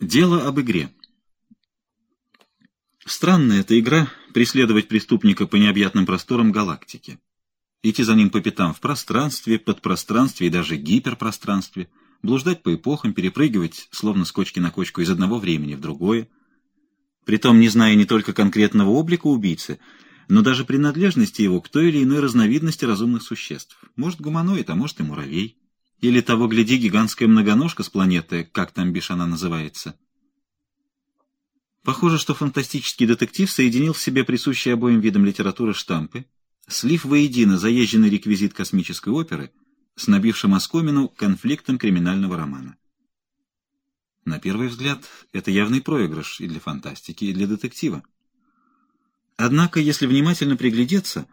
Дело об игре. Странная эта игра — преследовать преступника по необъятным просторам галактики. Идти за ним по пятам в пространстве, подпространстве и даже гиперпространстве, блуждать по эпохам, перепрыгивать, словно с кочки на кочку, из одного времени в другое. Притом не зная не только конкретного облика убийцы, но даже принадлежности его к той или иной разновидности разумных существ. Может, гуманоид, а может и муравей. Или того, гляди, гигантская многоножка с планеты, как там бишь она называется. Похоже, что фантастический детектив соединил в себе присущие обоим видам литературы штампы, слив воедино заезженный реквизит космической оперы с набившим оскомину конфликтом криминального романа. На первый взгляд, это явный проигрыш и для фантастики, и для детектива. Однако, если внимательно приглядеться,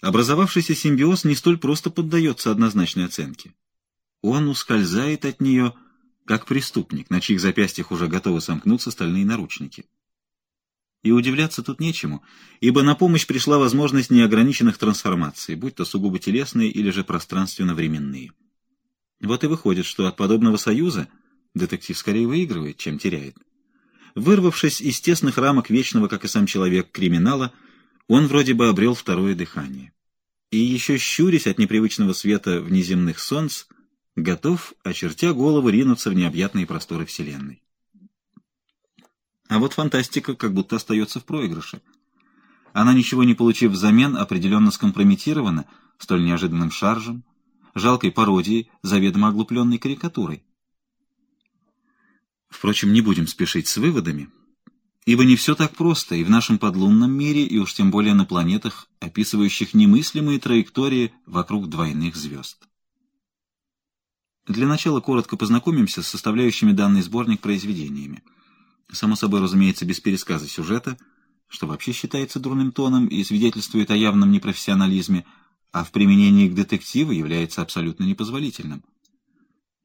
образовавшийся симбиоз не столь просто поддается однозначной оценке он ускользает от нее, как преступник, на чьих запястьях уже готовы сомкнуться стальные наручники. И удивляться тут нечему, ибо на помощь пришла возможность неограниченных трансформаций, будь то сугубо телесные или же пространственно-временные. Вот и выходит, что от подобного союза детектив скорее выигрывает, чем теряет. Вырвавшись из тесных рамок вечного, как и сам человек, криминала, он вроде бы обрел второе дыхание. И еще щурясь от непривычного света внеземных солнц, готов, очертя голову, ринуться в необъятные просторы Вселенной. А вот фантастика как будто остается в проигрыше. Она, ничего не получив взамен, определенно скомпрометирована столь неожиданным шаржем, жалкой пародией, заведомо оглупленной карикатурой. Впрочем, не будем спешить с выводами, ибо не все так просто и в нашем подлунном мире, и уж тем более на планетах, описывающих немыслимые траектории вокруг двойных звезд. Для начала коротко познакомимся с составляющими данный сборник произведениями. Само собой, разумеется, без пересказа сюжета, что вообще считается дурным тоном и свидетельствует о явном непрофессионализме, а в применении к детективу является абсолютно непозволительным.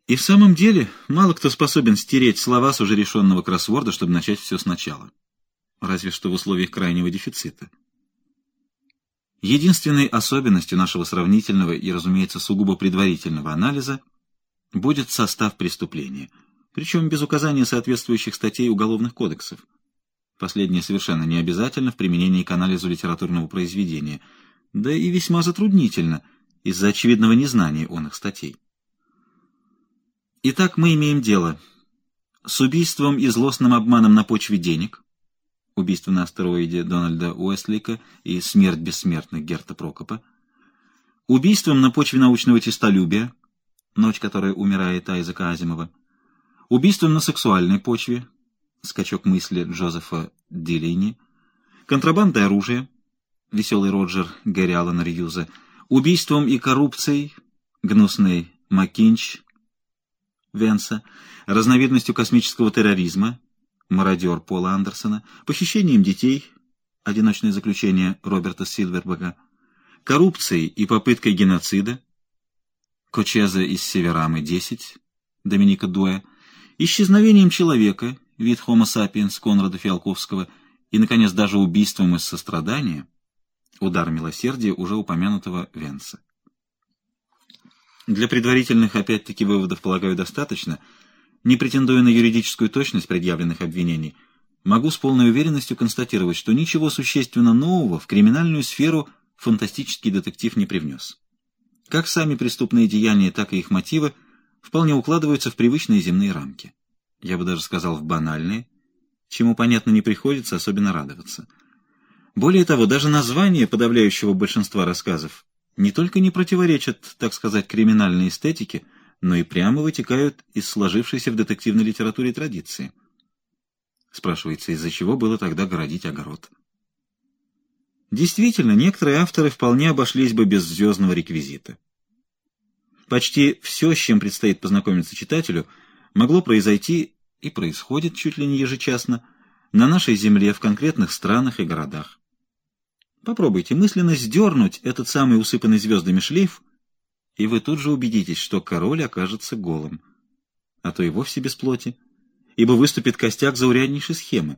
И в самом деле, мало кто способен стереть слова с уже решенного кроссворда, чтобы начать все сначала. Разве что в условиях крайнего дефицита. Единственной особенностью нашего сравнительного и, разумеется, сугубо предварительного анализа – будет состав преступления, причем без указания соответствующих статей уголовных кодексов. Последнее совершенно не обязательно в применении к анализу литературного произведения, да и весьма затруднительно из-за очевидного незнания он их статей. Итак, мы имеем дело с убийством и злостным обманом на почве денег, убийство на астероиде Дональда Уэслика и смерть бессмертных Герта Прокопа, убийством на почве научного честолюбия, Ночь, которая умирает Айзека Азимова. Убийство на сексуальной почве. Скачок мысли Джозефа Дилини. Контрабанда оружия. Веселый Роджер Гэри Аллен Рьюза. Убийством и коррупцией. Гнусный Макинч Венса. Разновидностью космического терроризма. Мародер Пола Андерсона. Похищением детей. Одиночное заключение Роберта Сильвербага. Коррупцией и попыткой геноцида. Кочеза из Северамы-10, Доминика Дуэ, исчезновением человека, вид Homo sapiens Конрада Фиалковского, и, наконец, даже убийством из сострадания, удар милосердия уже упомянутого Венса. Для предварительных, опять-таки, выводов, полагаю, достаточно. Не претендуя на юридическую точность предъявленных обвинений, могу с полной уверенностью констатировать, что ничего существенно нового в криминальную сферу фантастический детектив не привнес. Как сами преступные деяния, так и их мотивы вполне укладываются в привычные земные рамки. Я бы даже сказал, в банальные, чему, понятно, не приходится особенно радоваться. Более того, даже название подавляющего большинства рассказов не только не противоречат, так сказать, криминальной эстетике, но и прямо вытекают из сложившейся в детективной литературе традиции. Спрашивается, из-за чего было тогда городить огород? Действительно, некоторые авторы вполне обошлись бы без звездного реквизита. Почти все, с чем предстоит познакомиться читателю, могло произойти и происходит чуть ли не ежечасно на нашей земле в конкретных странах и городах. Попробуйте мысленно сдернуть этот самый усыпанный звездами шлейф, и вы тут же убедитесь, что король окажется голым, а то и вовсе без плоти, ибо выступит костяк зауряднейшей схемы.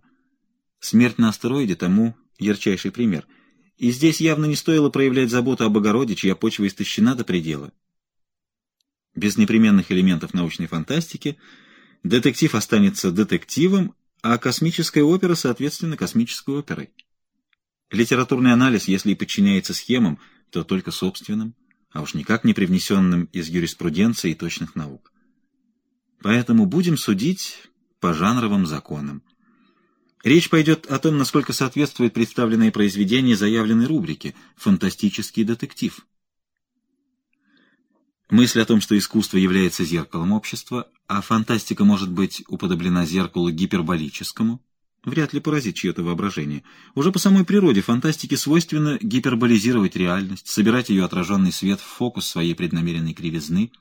Смерть на астероиде тому ярчайший пример — и здесь явно не стоило проявлять заботу об огороде, чья почва истощена до предела. Без непременных элементов научной фантастики Детектив останется детективом, а космическая опера, соответственно, космической оперой. Литературный анализ, если и подчиняется схемам, то только собственным, а уж никак не привнесенным из юриспруденции и точных наук. Поэтому будем судить по жанровым законам. Речь пойдет о том, насколько соответствует представленное произведение заявленной рубрике «Фантастический детектив». Мысль о том, что искусство является зеркалом общества, а фантастика может быть уподоблена зеркалу гиперболическому, вряд ли поразит чье-то воображение. Уже по самой природе фантастике свойственно гиперболизировать реальность, собирать ее отраженный свет в фокус своей преднамеренной кривизны.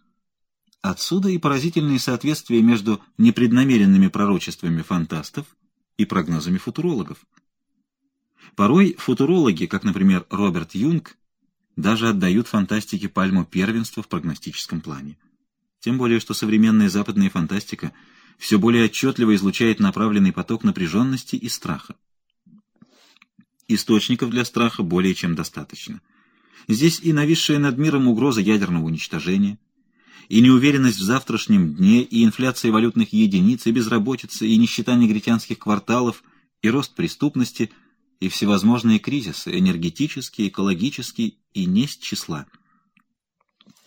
Отсюда и поразительные соответствия между непреднамеренными пророчествами фантастов и прогнозами футурологов. Порой футурологи, как, например, Роберт Юнг, даже отдают фантастике пальму первенства в прогностическом плане. Тем более, что современная западная фантастика все более отчетливо излучает направленный поток напряженности и страха. Источников для страха более чем достаточно. Здесь и нависшая над миром угроза ядерного уничтожения, и неуверенность в завтрашнем дне, и инфляция валютных единиц, и безработица, и нищета негритянских кварталов, и рост преступности – и всевозможные кризисы, энергетические, экологические и не числа.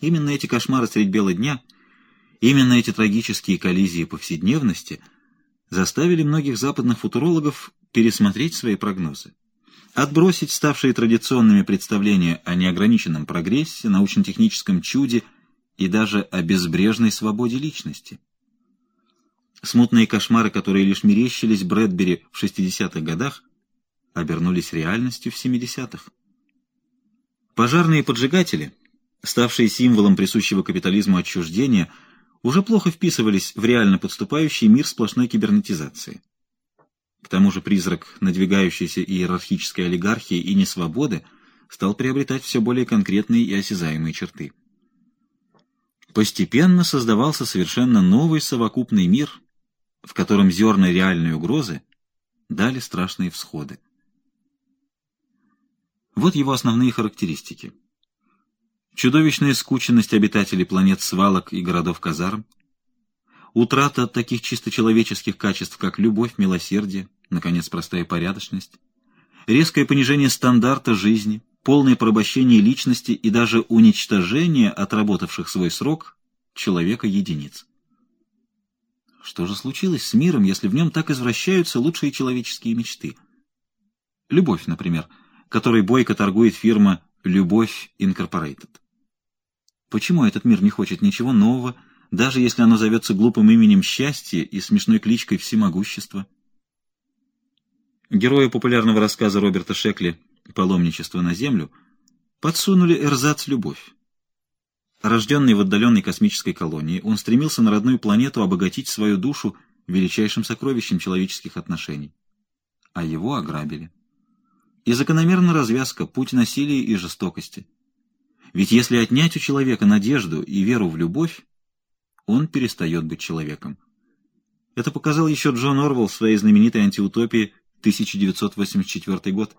Именно эти кошмары средь бела дня, именно эти трагические коллизии повседневности заставили многих западных футурологов пересмотреть свои прогнозы, отбросить ставшие традиционными представления о неограниченном прогрессе, научно-техническом чуде и даже о безбрежной свободе личности. Смутные кошмары, которые лишь мерещились Брэдбери в 60-х годах, обернулись реальностью в 70-х. Пожарные поджигатели, ставшие символом присущего капитализму отчуждения, уже плохо вписывались в реально подступающий мир сплошной кибернетизации. К тому же призрак надвигающейся иерархической олигархии и несвободы стал приобретать все более конкретные и осязаемые черты. Постепенно создавался совершенно новый совокупный мир, в котором зерна реальной угрозы дали страшные всходы. Вот его основные характеристики. Чудовищная скученность обитателей планет свалок и городов-казарм, утрата таких чисто человеческих качеств, как любовь, милосердие, наконец, простая порядочность, резкое понижение стандарта жизни, полное порабощение личности и даже уничтожение отработавших свой срок человека-единиц. Что же случилось с миром, если в нем так извращаются лучшие человеческие мечты? Любовь, например – которой бойко торгует фирма «Любовь Инкорпорейтед». Почему этот мир не хочет ничего нового, даже если оно зовется глупым именем счастья и смешной кличкой всемогущества? Героя популярного рассказа Роберта Шекли «Паломничество на Землю» подсунули эрзац «Любовь». Рожденный в отдаленной космической колонии, он стремился на родную планету обогатить свою душу величайшим сокровищем человеческих отношений. А его ограбили. И закономерна развязка, путь насилия и жестокости. Ведь если отнять у человека надежду и веру в любовь, он перестает быть человеком. Это показал еще Джон Орвелл в своей знаменитой антиутопии 1984 год.